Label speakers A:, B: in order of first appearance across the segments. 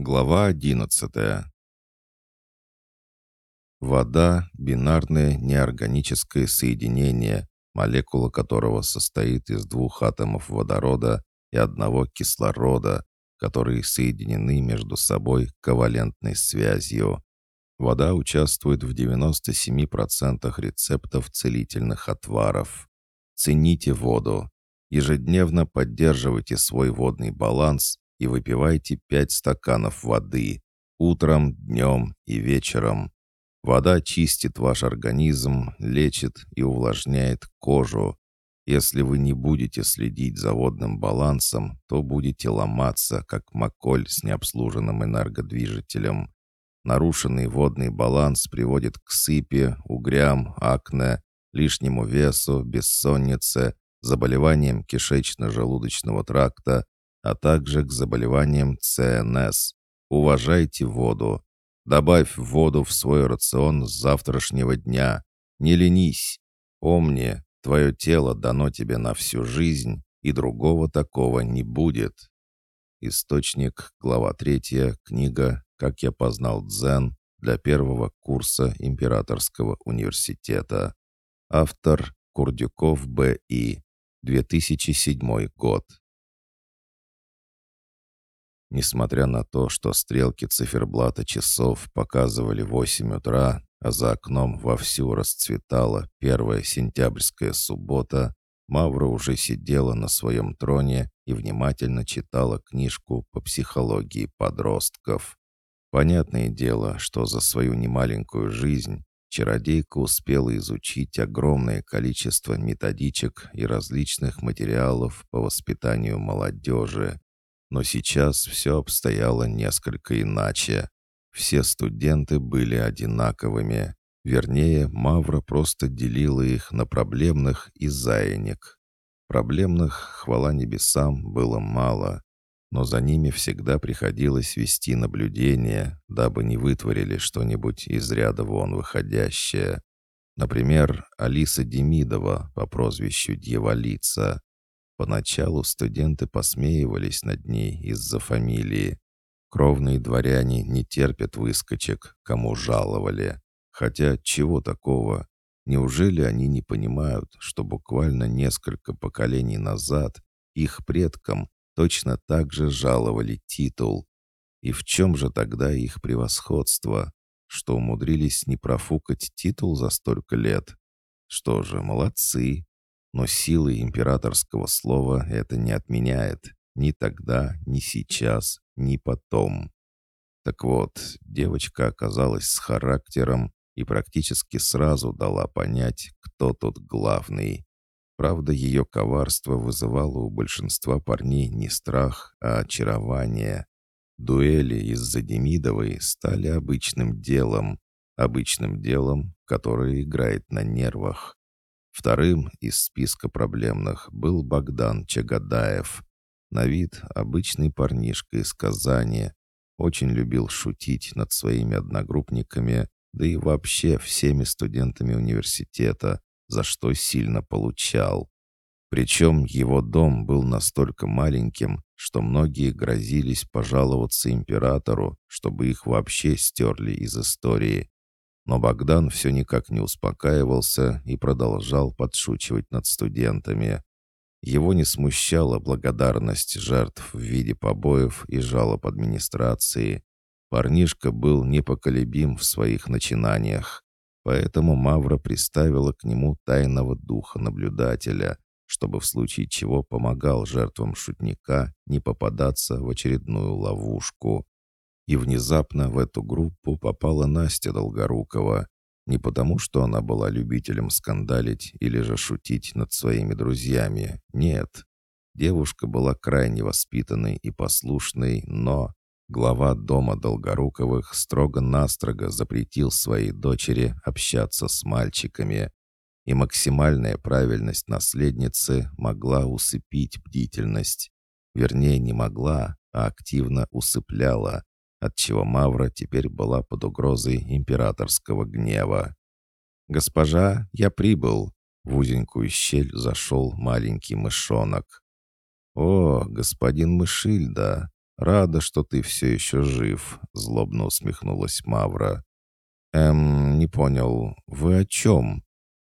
A: Глава 11 Вода — бинарное неорганическое соединение, молекула которого состоит из двух атомов водорода и одного кислорода, которые соединены между собой ковалентной связью. Вода участвует в 97% рецептов целительных отваров. Цените воду. Ежедневно поддерживайте свой водный баланс и выпивайте 5 стаканов воды утром, днем и вечером. Вода чистит ваш организм, лечит и увлажняет кожу. Если вы не будете следить за водным балансом, то будете ломаться, как маколь с необслуженным энергодвижителем. Нарушенный водный баланс приводит к сыпи, угрям, акне, лишнему весу, бессоннице, заболеваниям кишечно-желудочного тракта, а также к заболеваниям ЦНС. Уважайте воду. Добавь воду в свой рацион с завтрашнего дня. Не ленись. Помни, твое тело дано тебе на всю жизнь, и другого такого не будет. Источник, глава 3, книга «Как я познал дзен» для первого курса Императорского университета. Автор Курдюков Б.И. 2007 год. Несмотря на то, что стрелки циферблата часов показывали 8 утра, а за окном вовсю расцветала первая сентябрьская суббота, Мавра уже сидела на своем троне и внимательно читала книжку по психологии подростков. Понятное дело, что за свою немаленькую жизнь чародейка успела изучить огромное количество методичек и различных материалов по воспитанию молодежи. Но сейчас все обстояло несколько иначе. Все студенты были одинаковыми. Вернее, Мавра просто делила их на проблемных и заинек. Проблемных, хвала небесам, было мало, но за ними всегда приходилось вести наблюдение, дабы не вытворили что-нибудь из ряда вон выходящее. Например, Алиса Демидова по прозвищу Дьяволица. Поначалу студенты посмеивались над ней из-за фамилии. Кровные дворяне не терпят выскочек, кому жаловали. Хотя чего такого? Неужели они не понимают, что буквально несколько поколений назад их предкам точно так же жаловали титул? И в чем же тогда их превосходство? Что умудрились не профукать титул за столько лет? Что же, молодцы, но силы императорского слова это не отменяет. Ни тогда, ни сейчас, ни потом. Так вот, девочка оказалась с характером и практически сразу дала понять, кто тут главный. Правда, ее коварство вызывало у большинства парней не страх, а очарование. Дуэли из-за Демидовой стали обычным делом, обычным делом, которое играет на нервах. Вторым из списка проблемных был Богдан Чагадаев. На вид обычный парнишка из Казани. Очень любил шутить над своими одногруппниками, да и вообще всеми студентами университета, за что сильно получал. Причем его дом был настолько маленьким, что многие грозились пожаловаться императору, чтобы их вообще стерли из истории. Но Богдан все никак не успокаивался и продолжал подшучивать над студентами. Его не смущала благодарность жертв в виде побоев и жалоб администрации. Парнишка был непоколебим в своих начинаниях. Поэтому Мавра приставила к нему тайного духа-наблюдателя, чтобы в случае чего помогал жертвам шутника не попадаться в очередную ловушку. И внезапно в эту группу попала Настя Долгорукова. Не потому, что она была любителем скандалить или же шутить над своими друзьями. Нет. Девушка была крайне воспитанной и послушной, но глава дома Долгоруковых строго-настрого запретил своей дочери общаться с мальчиками. И максимальная правильность наследницы могла усыпить бдительность. Вернее, не могла, а активно усыпляла отчего Мавра теперь была под угрозой императорского гнева. «Госпожа, я прибыл!» В узенькую щель зашел маленький мышонок. «О, господин Мышильда, рада, что ты все еще жив», — злобно усмехнулась Мавра. «Эм, не понял, вы о чем?»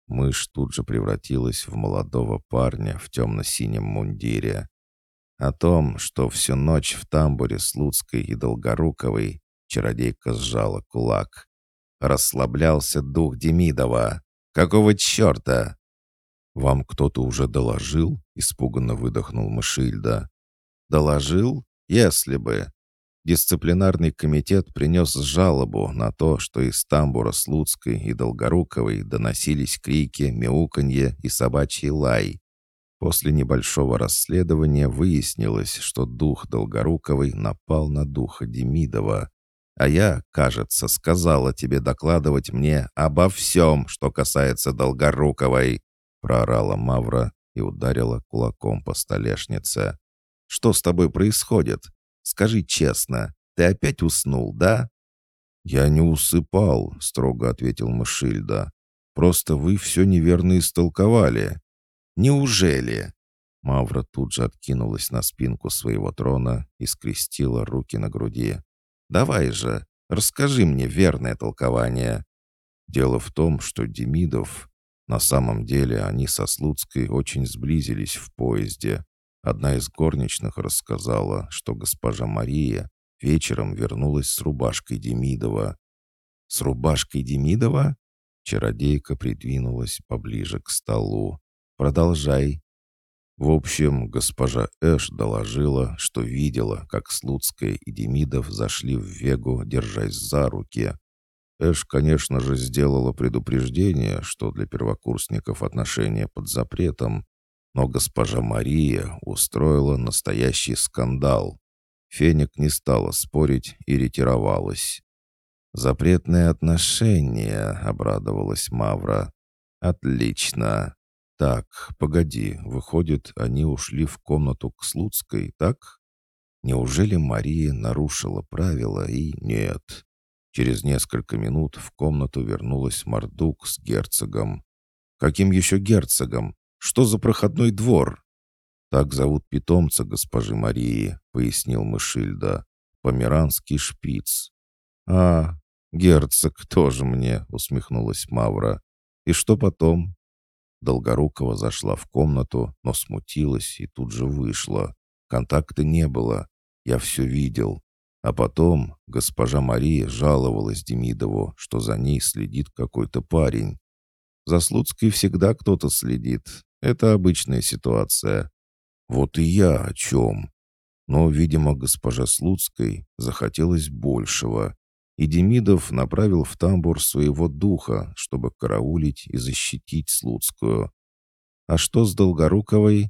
A: Мышь тут же превратилась в молодого парня в темно-синем мундире. О том, что всю ночь в тамбуре с Луцкой и Долгоруковой чародейка сжала кулак. Расслаблялся дух Демидова. «Какого черта?» «Вам кто-то уже доложил?» — испуганно выдохнул Мышильда. «Доложил? Если бы. Дисциплинарный комитет принес жалобу на то, что из тамбура Слуцкой и Долгоруковой доносились крики, мяуканье и собачий лай. После небольшого расследования выяснилось, что дух Долгоруковой напал на духа Демидова. А я, кажется, сказала тебе докладывать мне обо всем, что касается Долгоруковой проорала Мавра и ударила кулаком по столешнице. «Что с тобой происходит? Скажи честно, ты опять уснул, да?» «Я не усыпал», — строго ответил Мышильда. «Просто вы все неверно истолковали». «Неужели?» Мавра тут же откинулась на спинку своего трона и скрестила руки на груди. «Давай же, расскажи мне верное толкование». Дело в том, что Демидов на самом деле они со Слуцкой очень сблизились в поезде. Одна из горничных рассказала, что госпожа Мария вечером вернулась с рубашкой Демидова. «С рубашкой Демидова?» Чародейка придвинулась поближе к столу. «Продолжай». В общем, госпожа Эш доложила, что видела, как Слуцкая и Демидов зашли в Вегу, держась за руки. Эш, конечно же, сделала предупреждение, что для первокурсников отношения под запретом, но госпожа Мария устроила настоящий скандал. Феник не стала спорить и ретировалась. «Запретные отношения», — обрадовалась Мавра. «Отлично. Так, погоди, выходит, они ушли в комнату к Слуцкой, так? Неужели Мария нарушила правила и... Нет, Через несколько минут в комнату вернулась Мардук с герцогом. «Каким еще герцогом? Что за проходной двор?» «Так зовут питомца госпожи Марии», — пояснил Мышильда. «Померанский шпиц». «А, герцог тоже мне», — усмехнулась Мавра. «И что потом?» Долгорукова зашла в комнату, но смутилась и тут же вышла. Контакта не было. Я все видел. А потом госпожа Мария жаловалась Демидову, что за ней следит какой-то парень. За Слуцкой всегда кто-то следит. Это обычная ситуация. Вот и я о чем. Но, видимо, госпожа Слуцкой захотелось большего. И Демидов направил в тамбур своего духа, чтобы караулить и защитить Слуцкую. А что с Долгоруковой?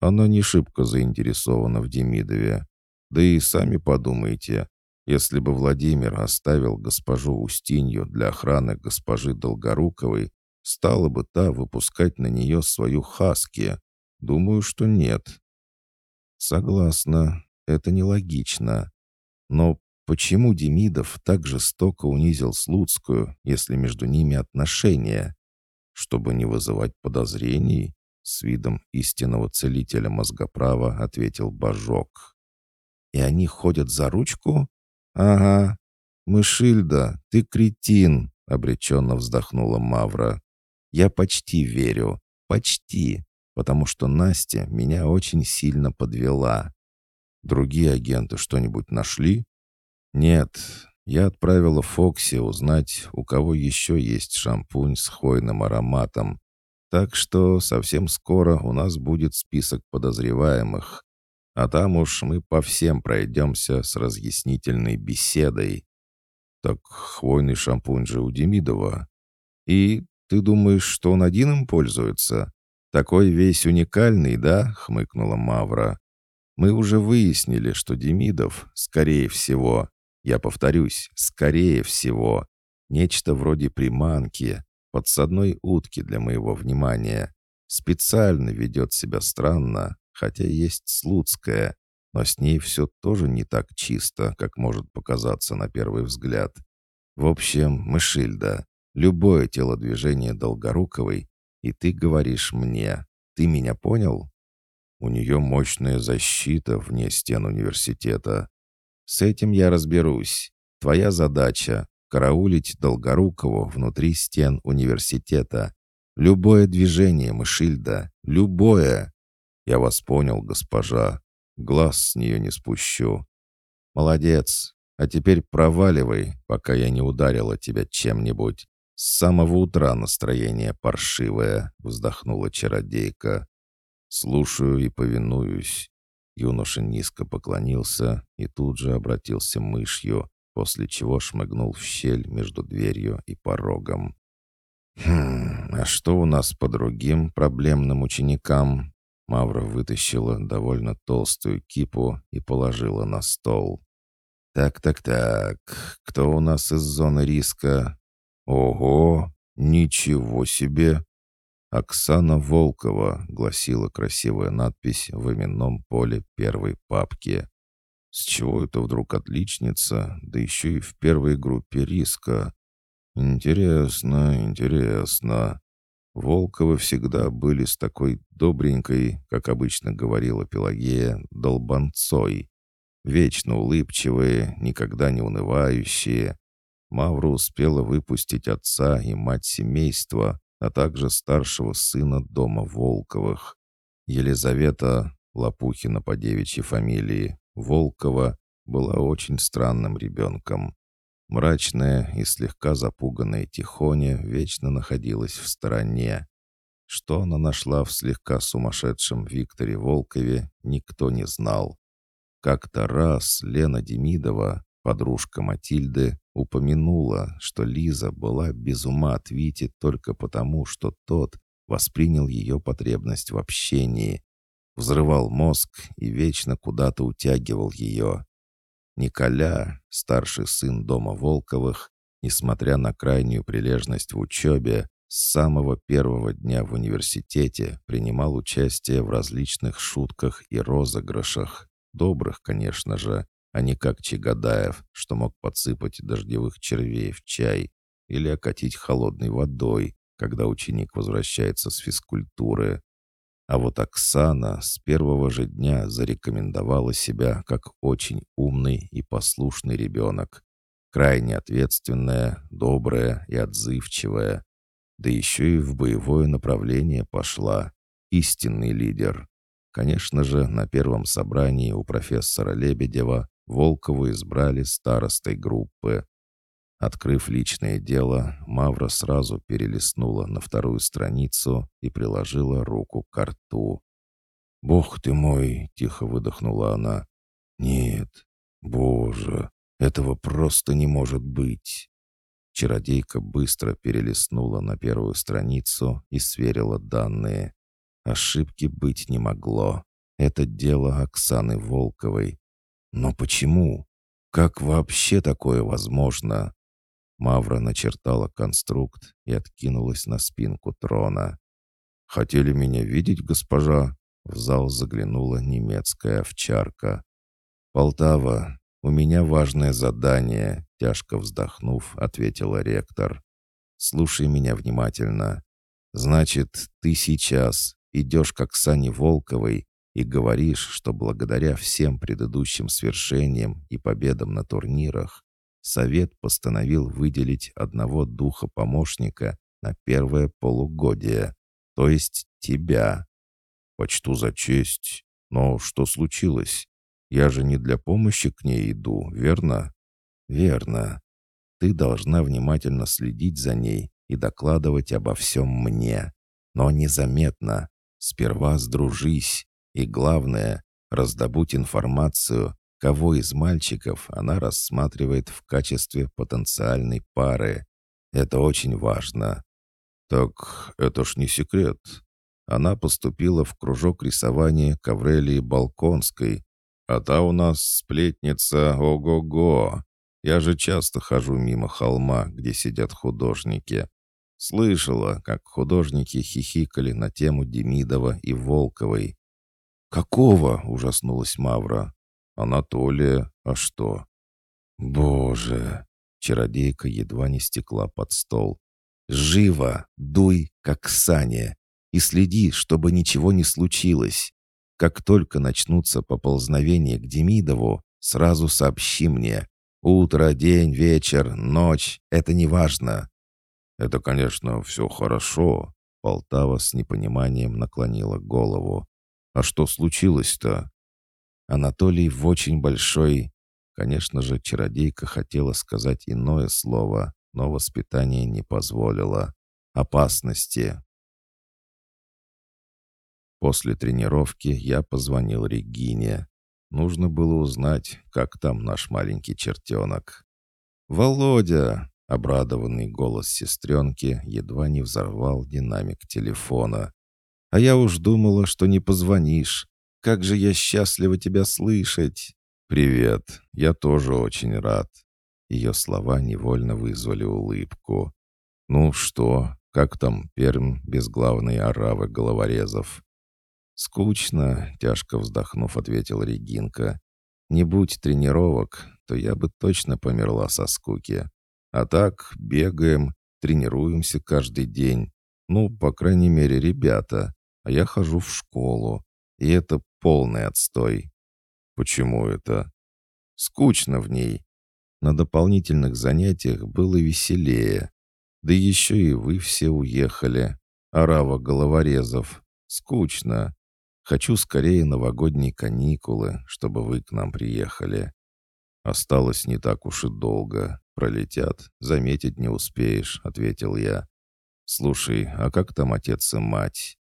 A: Она не шибко заинтересована в Демидове. Да и сами подумайте, если бы Владимир оставил госпожу Устинью для охраны госпожи Долгоруковой, стала бы та выпускать на нее свою хаски? Думаю, что нет. Согласна, это нелогично. Но почему Демидов так жестоко унизил Слуцкую, если между ними отношения? Чтобы не вызывать подозрений, с видом истинного целителя мозгоправа ответил Божок. И они ходят за ручку? Ага. Мышильда, ты кретин, обреченно вздохнула Мавра. Я почти верю. Почти. Потому что Настя меня очень сильно подвела. Другие агенты что-нибудь нашли? Нет. Я отправила Фокси узнать, у кого еще есть шампунь с хвойным ароматом. Так что совсем скоро у нас будет список подозреваемых. А там уж мы по всем пройдемся с разъяснительной беседой. Так хвойный шампунь же у Демидова. И ты думаешь, что он один им пользуется? Такой весь уникальный, да? Хмыкнула Мавра. Мы уже выяснили, что Демидов, скорее всего, я повторюсь, скорее всего, нечто вроде приманки, подсадной утки для моего внимания, специально ведет себя странно, хотя есть Слуцкая, но с ней все тоже не так чисто, как может показаться на первый взгляд. В общем, Мышильда, любое телодвижение Долгоруковой, и ты говоришь мне. Ты меня понял? У нее мощная защита вне стен университета. С этим я разберусь. Твоя задача — караулить Долгорукову внутри стен университета. Любое движение Мышильда, любое. Я вас понял, госпожа. Глаз с нее не спущу. Молодец. А теперь проваливай, пока я не ударила тебя чем-нибудь. С самого утра настроение паршивое, вздохнула чародейка. Слушаю и повинуюсь. Юноша низко поклонился и тут же обратился мышью, после чего шмыгнул в щель между дверью и порогом. «Хм, а что у нас по другим проблемным ученикам?» Мавра вытащила довольно толстую кипу и положила на стол. «Так-так-так, кто у нас из зоны риска? Ого, ничего себе!» «Оксана Волкова», — гласила красивая надпись в именном поле первой папки. «С чего это вдруг отличница, да еще и в первой группе риска? Интересно, интересно. Волковы всегда были с такой добренькой, как обычно говорила Пелагея, долбанцой. Вечно улыбчивые, никогда не унывающие. Мавра успела выпустить отца и мать семейства, а также старшего сына дома Волковых. Елизавета, Лопухина по девичьей фамилии, Волкова, была очень странным ребенком. Мрачная и слегка запуганная Тихоня вечно находилась в стороне. Что она нашла в слегка сумасшедшем Викторе Волкове, никто не знал. Как-то раз Лена Демидова, подружка Матильды, упомянула, что Лиза была без ума от Вити только потому, что тот воспринял ее потребность в общении, взрывал мозг и вечно куда-то утягивал ее. Николя, старший сын дома Волковых, несмотря на крайнюю прилежность в учебе, с самого первого дня в университете принимал участие в различных шутках и розыгрышах, добрых, конечно же, а не как Чагадаев, что мог подсыпать дождевых червей в чай или окатить холодной водой, когда ученик возвращается с физкультуры. А вот Оксана с первого же дня зарекомендовала себя как очень умный и послушный ребенок. Крайне ответственная, добрая и отзывчивая. Да еще и в боевое направление пошла. Истинный лидер. Конечно же, на первом собрании у профессора Лебедева Волкову избрали старостой группы. Открыв личное дело, Мавра сразу перелистнула на вторую страницу и приложила руку к рту. «Бог ты мой!» — тихо выдохнула она. «Нет, Боже, этого просто не может быть!» Чародейка быстро перелистнула на первую страницу и сверила данные. Ошибки быть не могло. Это дело Оксаны Волковой. Но почему? Как вообще такое возможно? Мавра начертала конструкт и откинулась на спинку трона. «Хотели меня видеть, госпожа?» В зал заглянула немецкая овчарка. «Полтава, у меня важное задание», — тяжко вздохнув, ответила ректор. «Слушай меня внимательно. Значит, ты сейчас идешь к Оксане Волковой и говоришь, что благодаря всем предыдущим свершениям и победам на турнирах Совет постановил выделить одного духа-помощника на первое полугодие, то есть тебя. Почту за честь. Но что случилось? Я же не для помощи к ней иду, верно? Верно. Ты должна внимательно следить за ней и докладывать обо всем мне. Но незаметно. Сперва сдружись. И главное, раздобудь информацию кого из мальчиков она рассматривает в качестве потенциальной пары. Это очень важно. Так это ж не секрет. Она поступила в кружок рисования к Аврелии Балконской, а та у нас сплетница ого-го. Я же часто хожу мимо холма, где сидят художники. Слышала, как художники хихикали на тему Демидова и Волковой. «Какого?» — ужаснулась Мавра. Анатолия, а что? Боже! Чародейка едва не стекла под стол. Живо! Дуй, как Саня! И следи, чтобы ничего не случилось. Как только начнутся поползновения к Демидову, сразу сообщи мне. Утро, день, вечер, ночь — это не важно». «Это, конечно, все хорошо», — Полтава с непониманием наклонила голову. «А что случилось-то?» Анатолий в очень большой... Конечно же, чародейка хотела сказать иное слово, но воспитание не позволило. Опасности. После тренировки я позвонил Регине. Нужно было узнать, как там наш маленький чертенок. «Володя!» — обрадованный голос сестренки едва не взорвал динамик телефона. «А я уж думала, что не позвонишь. Как же я счастлива тебя слышать!» «Привет, я тоже очень рад». Ее слова невольно вызвали улыбку. «Ну что, как там Перм без главной оравы головорезов?» «Скучно», — тяжко вздохнув, ответила Регинка. «Не будь тренировок, то я бы точно померла со скуки. А так, бегаем, тренируемся каждый день. Ну, по крайней мере, ребята. А я хожу в школу. И это полный отстой. Почему это? Скучно в ней. На дополнительных занятиях было веселее. Да еще и вы все уехали. Арава головорезов. Скучно. Хочу скорее новогодние каникулы, чтобы вы к нам приехали. Осталось не так уж и долго. Пролетят, заметить не успеешь, ответил я. Слушай, а как там отец и мать?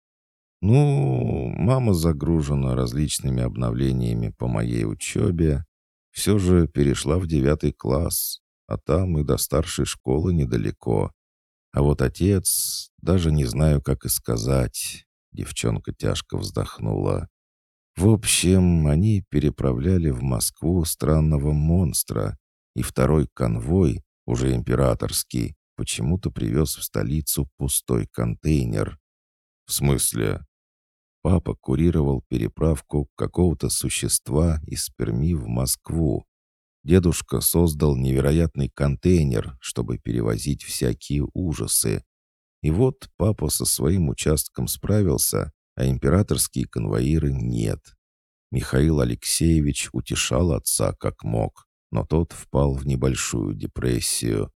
A: Ну, мама загружена различными обновлениями по моей учебе. Все же перешла в девятый класс, а там и до старшей школы недалеко. А вот отец, даже не знаю, как и сказать. Девчонка тяжко вздохнула. В общем, они переправляли в Москву странного монстра, и второй конвой, уже императорский, почему-то привез в столицу пустой контейнер. В смысле? Папа курировал переправку какого-то существа из Перми в Москву. Дедушка создал невероятный контейнер, чтобы перевозить всякие ужасы. И вот папа со своим участком справился, а императорские конвоиры нет. Михаил Алексеевич утешал отца как мог, но тот впал в небольшую депрессию.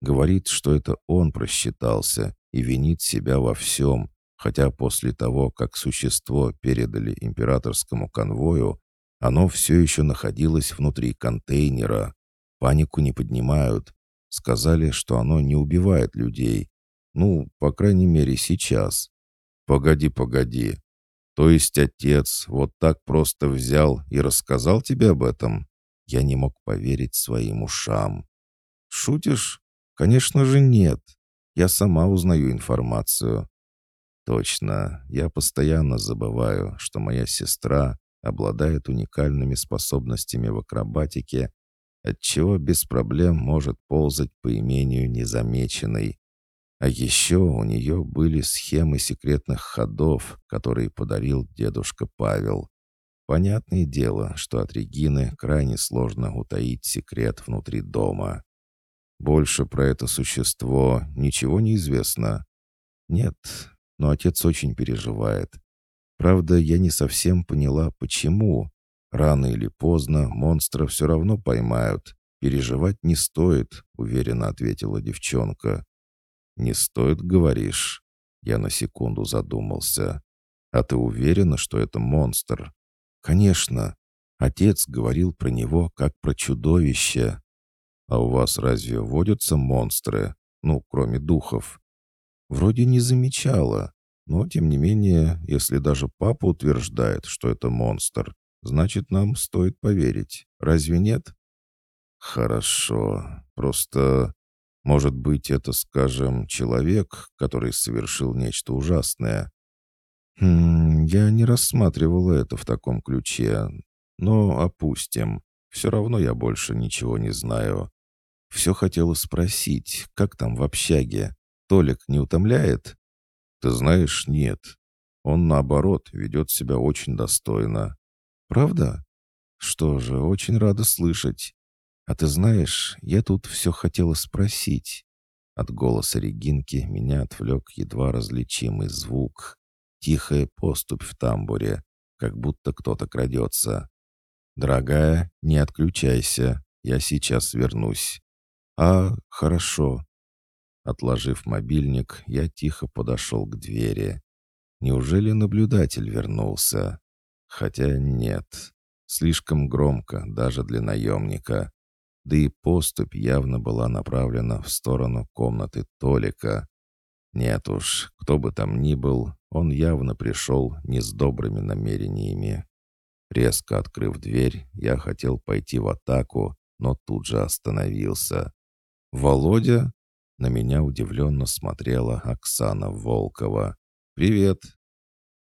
A: Говорит, что это он просчитался и винит себя во всем, хотя после того, как существо передали императорскому конвою, оно все еще находилось внутри контейнера. Панику не поднимают. Сказали, что оно не убивает людей. Ну, по крайней мере, сейчас. Погоди, погоди. То есть отец вот так просто взял и рассказал тебе об этом? Я не мог поверить своим ушам. Шутишь? Конечно же нет. Я сама узнаю информацию. Точно, я постоянно забываю, что моя сестра обладает уникальными способностями в акробатике, отчего без проблем может ползать по имению незамеченной. А еще у нее были схемы секретных ходов, которые подарил дедушка Павел. Понятное дело, что от Регины крайне сложно утаить секрет внутри дома. Больше про это существо ничего не известно. Нет, но отец очень переживает. Правда, я не совсем поняла, почему. Рано или поздно монстра все равно поймают. Переживать не стоит, уверенно ответила девчонка. Не стоит, говоришь? Я на секунду задумался. А ты уверена, что это монстр? Конечно. Отец говорил про него как про чудовище. А у вас разве водятся монстры? Ну, кроме духов. Вроде не замечала, но, тем не менее, если даже папа утверждает, что это монстр, значит, нам стоит поверить. Разве нет? Хорошо. Просто, может быть, это, скажем, человек, который совершил нечто ужасное. Хм, я не рассматривала это в таком ключе. Но опустим. Все равно я больше ничего не знаю. Все хотела спросить, как там в общаге? Толик не утомляет? Ты знаешь, нет. Он, наоборот, ведет себя очень достойно. Правда? Что же, очень рада слышать. А ты знаешь, я тут все хотела спросить. От голоса Регинки меня отвлек едва различимый звук. Тихая поступь в тамбуре. как будто кто-то крадется. «Дорогая, не отключайся, я сейчас вернусь». «А, хорошо». Отложив мобильник, я тихо подошел к двери. Неужели наблюдатель вернулся? Хотя нет. Слишком громко даже для наемника. Да и поступь явно была направлена в сторону комнаты Толика. Нет уж, кто бы там ни был, он явно пришел не с добрыми намерениями. Резко открыв дверь, я хотел пойти в атаку, но тут же остановился. «Володя?» На меня удивленно смотрела Оксана Волкова. «Привет!»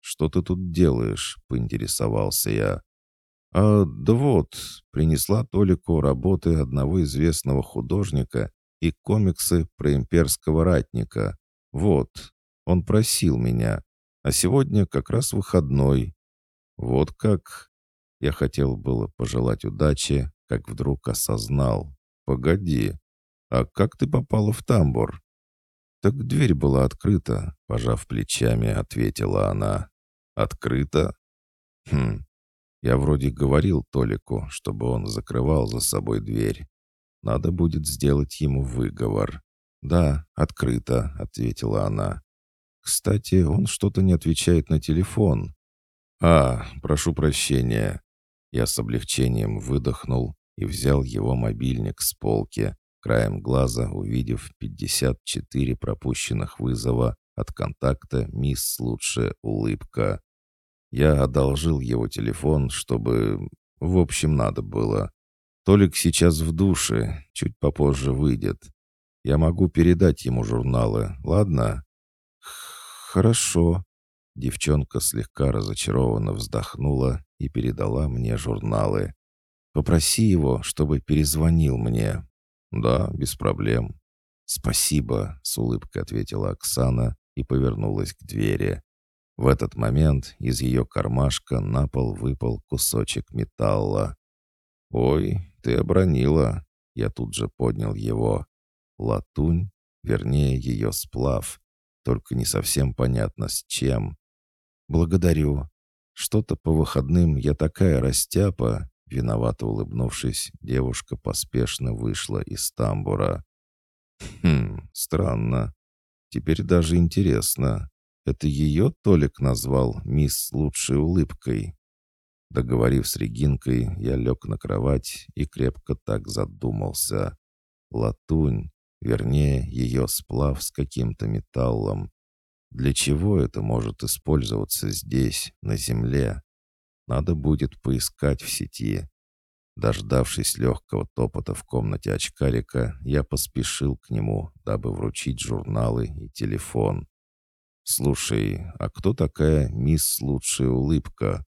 A: «Что ты тут делаешь?» — поинтересовался я. «А, да вот, принесла Толику работы одного известного художника и комиксы про имперского ратника. Вот, он просил меня. А сегодня как раз выходной. Вот как...» Я хотел было пожелать удачи, как вдруг осознал. «Погоди, а как ты попала в тамбур?» «Так дверь была открыта», — пожав плечами, ответила она. «Открыта?» «Хм, я вроде говорил Толику, чтобы он закрывал за собой дверь. Надо будет сделать ему выговор». «Да, открыто», — ответила она. «Кстати, он что-то не отвечает на телефон». «А, прошу прощения». Я с облегчением выдохнул и взял его мобильник с полки, краем глаза увидев 54 пропущенных вызова от контакта «Мисс Лучшая улыбка». Я одолжил его телефон, чтобы... В общем, надо было. Толик сейчас в душе, чуть попозже выйдет. Я могу передать ему журналы, ладно? Хорошо. Девчонка слегка разочарованно вздохнула и передала мне журналы. Попроси его, чтобы перезвонил мне. Да, без проблем. Спасибо, с улыбкой ответила Оксана и повернулась к двери. В этот момент из ее кармашка на пол выпал кусочек металла. «Ой, ты обронила!» Я тут же поднял его. Латунь, вернее ее сплав, только не совсем понятно с чем. «Благодарю. Что-то по выходным я такая растяпа». Виновато улыбнувшись, девушка поспешно вышла из тамбура. «Хм, странно. Теперь даже интересно. Это ее Толик назвал мисс лучшей улыбкой?» Договорив с Регинкой, я лег на кровать и крепко так задумался. Латунь, Вернее, ее сплав с каким-то металлом. Для чего это может использоваться здесь, на Земле? Надо будет поискать в сети. Дождавшись легкого топота в комнате очкарика, я поспешил к нему, дабы вручить журналы и телефон. «Слушай, а кто такая мисс Лучшая Улыбка?»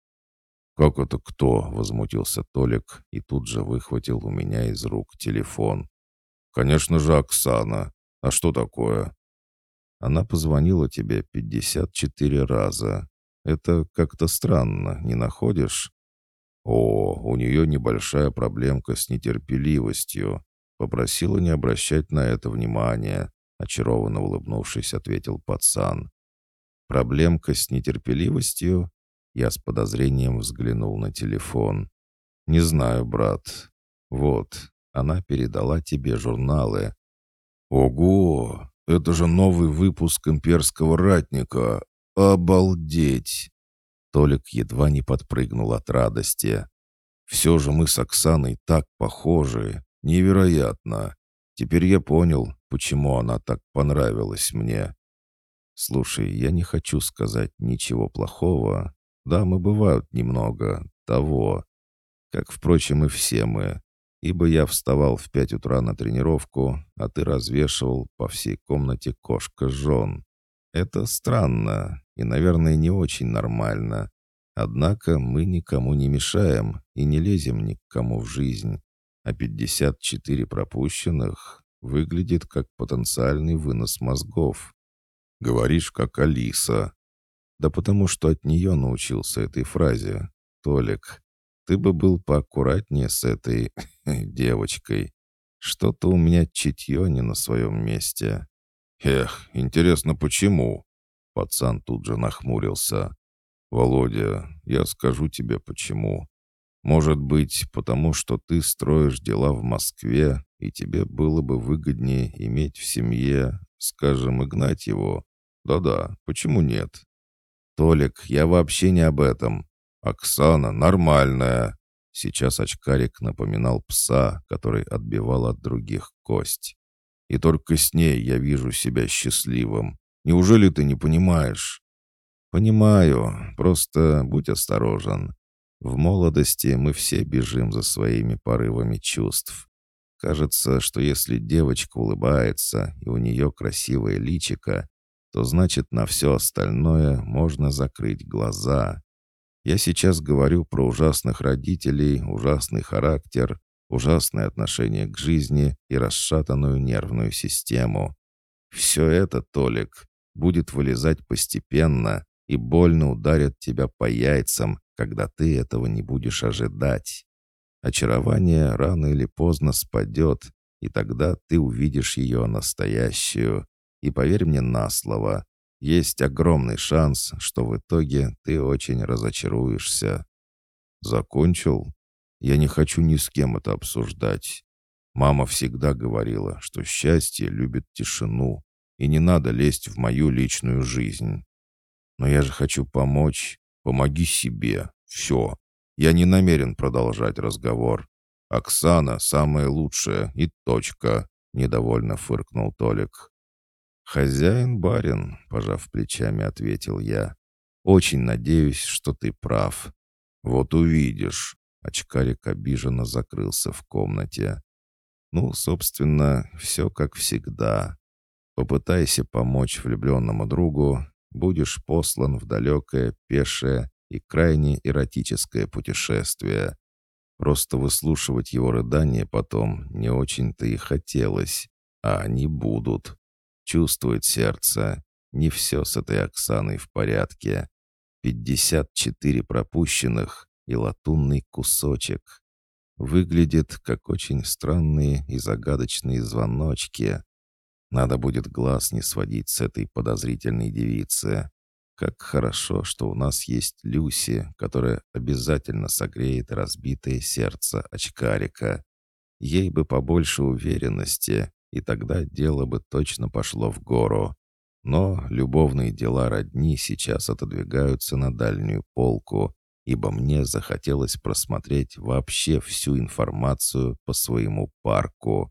A: «Как это кто?» — возмутился Толик и тут же выхватил у меня из рук телефон. «Конечно же, Оксана. А что такое?» «Она позвонила тебе 54 раза. Это как-то странно, не находишь?» «О, у нее небольшая проблемка с нетерпеливостью. Попросила не обращать на это внимания», — очарованно улыбнувшись, ответил пацан. «Проблемка с нетерпеливостью?» Я с подозрением взглянул на телефон. «Не знаю, брат. Вот, она передала тебе журналы. Ого! Это же новый выпуск имперского ратника! Обалдеть! Толик едва не подпрыгнул от радости. Все же мы с Оксаной так похожи. Невероятно. Теперь я понял, почему она так понравилась мне. Слушай, я не хочу сказать ничего плохого. Да, мы бывают немного того. Как, впрочем, и все мы ибо я вставал в пять утра на тренировку, а ты развешивал по всей комнате кошка-жен. Это странно и, наверное, не очень нормально. Однако мы никому не мешаем и не лезем ни к кому в жизнь. А 54 пропущенных выглядит как потенциальный вынос мозгов. Говоришь, как Алиса. Да потому что от нее научился этой фразе. Толик, ты бы был поаккуратнее с этой девочкой. Что-то у меня чутье не на своем месте. Эх, интересно, почему? Пацан тут же нахмурился. «Володя, я скажу тебе почему. Может быть, потому что ты строишь дела в Москве, и тебе было бы выгоднее иметь в семье, скажем, Игнатьеву. Да-да, почему нет?» «Толик, я вообще не об этом. Оксана нормальная». Сейчас очкарик напоминал пса, который отбивал от других кость. «И только с ней я вижу себя счастливым. Неужели ты не понимаешь?» «Понимаю, просто будь осторожен. В молодости мы все бежим за своими порывами чувств. Кажется, что если девочка улыбается и у нее красивое личико, то значит на все остальное можно закрыть глаза. Я сейчас говорю про ужасных родителей, ужасный характер, ужасное отношение к жизни и расшатанную нервную систему. Все это, Толик, будет вылезать постепенно и больно ударит тебя по яйцам, когда ты этого не будешь ожидать. Очарование рано или поздно спадет, и тогда ты увидишь ее настоящую. И поверь мне на слово, есть огромный шанс, что в итоге ты очень разочаруешься. Закончил? Я не хочу ни с кем это обсуждать. Мама всегда говорила, что счастье любит тишину, и не надо лезть в мою личную жизнь. Но я же хочу помочь. Помоги себе. Все. Я не намерен продолжать разговор. Оксана самая лучшая и точка. Недовольно фыркнул Толик. «Хозяин барин», — пожав плечами, ответил я. «Очень надеюсь, что ты прав». «Вот увидишь». Очкарик обиженно закрылся в комнате. «Ну, собственно, все как всегда. Попытайся помочь влюбленному другу, будешь послан в далекое, пешее и крайне эротическое путешествие. Просто выслушивать его рыдания потом не очень-то и хотелось, а они будут. Чувствует сердце, не все с этой Оксаной в порядке. 54 пропущенных и латунный кусочек. Выглядит как очень странные и загадочные звоночки. Надо будет глаз не сводить с этой подозрительной девицы. Как хорошо, что у нас есть Люси, которая обязательно согреет разбитое сердце очкарика. Ей бы побольше уверенности, и тогда дело бы точно пошло в гору. Но любовные дела родни сейчас отодвигаются на дальнюю полку, ибо мне захотелось просмотреть вообще всю информацию по своему парку.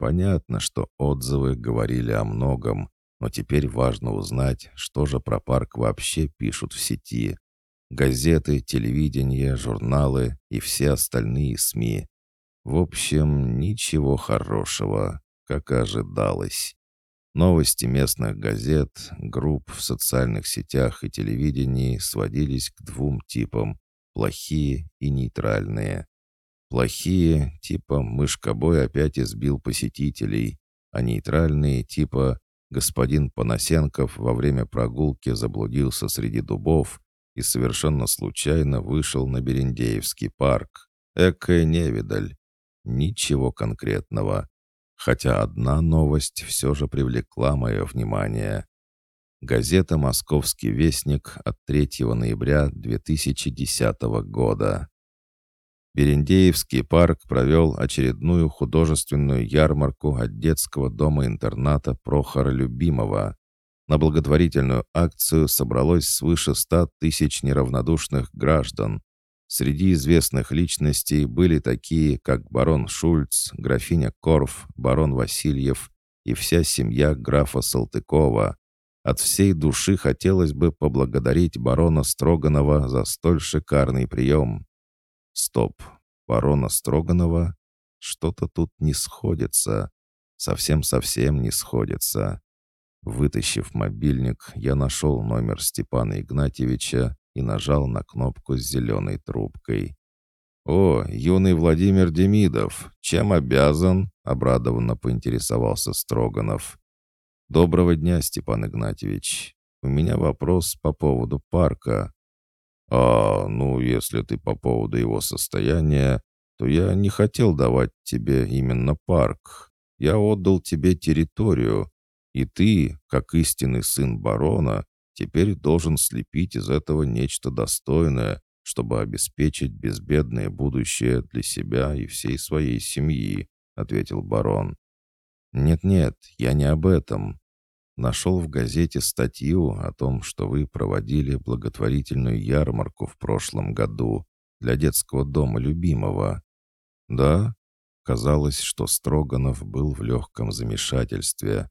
A: Понятно, что отзывы говорили о многом, но теперь важно узнать, что же про парк вообще пишут в сети. Газеты, телевидение, журналы и все остальные СМИ. В общем, ничего хорошего, как и ожидалось. Новости местных газет, групп в социальных сетях и телевидении сводились к двум типам – плохие и нейтральные. Плохие, типа «мышкобой опять избил посетителей», а нейтральные, типа «господин Панасенков во время прогулки заблудился среди дубов и совершенно случайно вышел на Берендеевский парк». Экая невидаль. Ничего конкретного. Хотя одна новость все же привлекла мое внимание. Газета «Московский вестник» от 3 ноября 2010 года. Берендеевский парк провел очередную художественную ярмарку от детского дома-интерната Прохора Любимого. На благотворительную акцию собралось свыше 100 тысяч неравнодушных граждан. Среди известных личностей были такие, как барон Шульц, графиня Корф, барон Васильев и вся семья графа Салтыкова. От всей души хотелось бы поблагодарить барона Строганова за столь шикарный прием. Стоп. Барона Строганова? Что-то тут не сходится. Совсем-совсем не сходится. Вытащив мобильник, я нашел номер Степана Игнатьевича и нажал на кнопку с зеленой трубкой. «О, юный Владимир Демидов, чем обязан?» — обрадованно поинтересовался Строганов. «Доброго дня, Степан Игнатьевич. У меня вопрос по поводу парка. «А, ну, если ты по поводу его состояния, то я не хотел давать тебе именно парк. Я отдал тебе территорию, и ты, как истинный сын барона, теперь должен слепить из этого нечто достойное, чтобы обеспечить безбедное будущее для себя и всей своей семьи», — ответил барон. «Нет-нет, я не об этом. Нашел в газете статью о том, что вы проводили благотворительную ярмарку в прошлом году для детского дома любимого. Да, казалось, что Строганов был в легком замешательстве.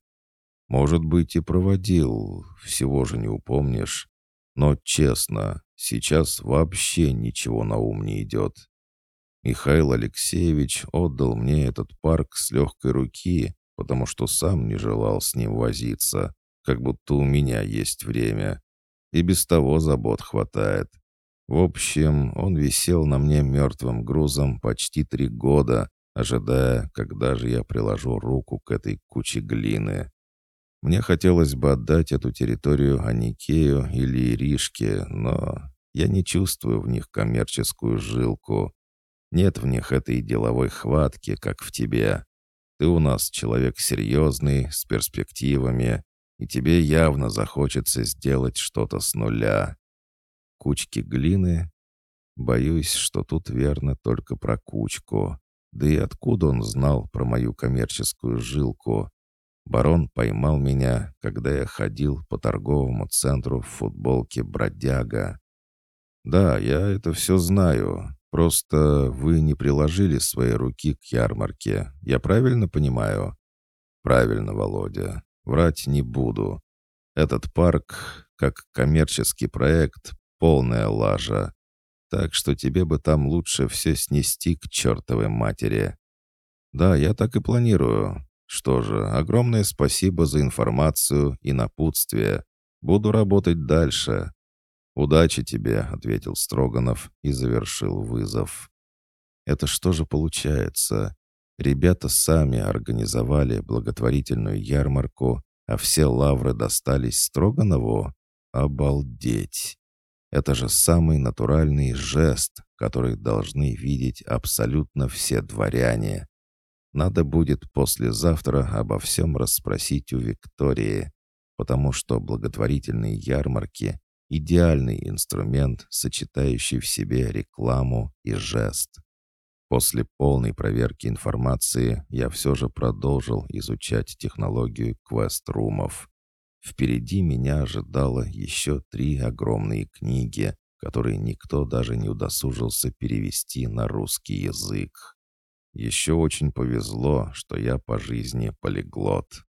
A: Может быть, и проводил, всего же не упомнишь. Но, честно, сейчас вообще ничего на ум не идет. Михаил Алексеевич отдал мне этот парк с легкой руки, потому что сам не желал с ним возиться, как будто у меня есть время. И без того забот хватает. В общем, он висел на мне мертвым грузом почти три года, ожидая, когда же я приложу руку к этой куче глины. Мне хотелось бы отдать эту территорию Аникею или Иришке, но я не чувствую в них коммерческую жилку. Нет в них этой деловой хватки, как в тебе. Ты у нас человек серьезный, с перспективами, и тебе явно захочется сделать что-то с нуля. Кучки глины? Боюсь, что тут верно только про кучку. Да и откуда он знал про мою коммерческую жилку? Барон поймал меня, когда я ходил по торговому центру в футболке «Бродяга». «Да, я это все знаю. Просто вы не приложили свои руки к ярмарке. Я правильно понимаю?» «Правильно, Володя. Врать не буду. Этот парк, как коммерческий проект, полная лажа. Так что тебе бы там лучше все снести к чертовой матери. Да, я так и планирую. Что же, огромное спасибо за информацию и напутствие. Буду работать дальше. «Удачи тебе», — ответил Строганов и завершил вызов. «Это что же получается? Ребята сами организовали благотворительную ярмарку, а все лавры достались Строганову? Обалдеть! Это же самый натуральный жест, который должны видеть абсолютно все дворяне. Надо будет послезавтра обо всем расспросить у Виктории, потому что благотворительные ярмарки — идеальный инструмент, сочетающий в себе рекламу и жест. После полной проверки информации я все же продолжил изучать технологию квест-румов. Впереди меня ожидало еще три огромные книги, которые никто даже не удосужился перевести на русский язык. Еще очень повезло, что я по жизни полиглот.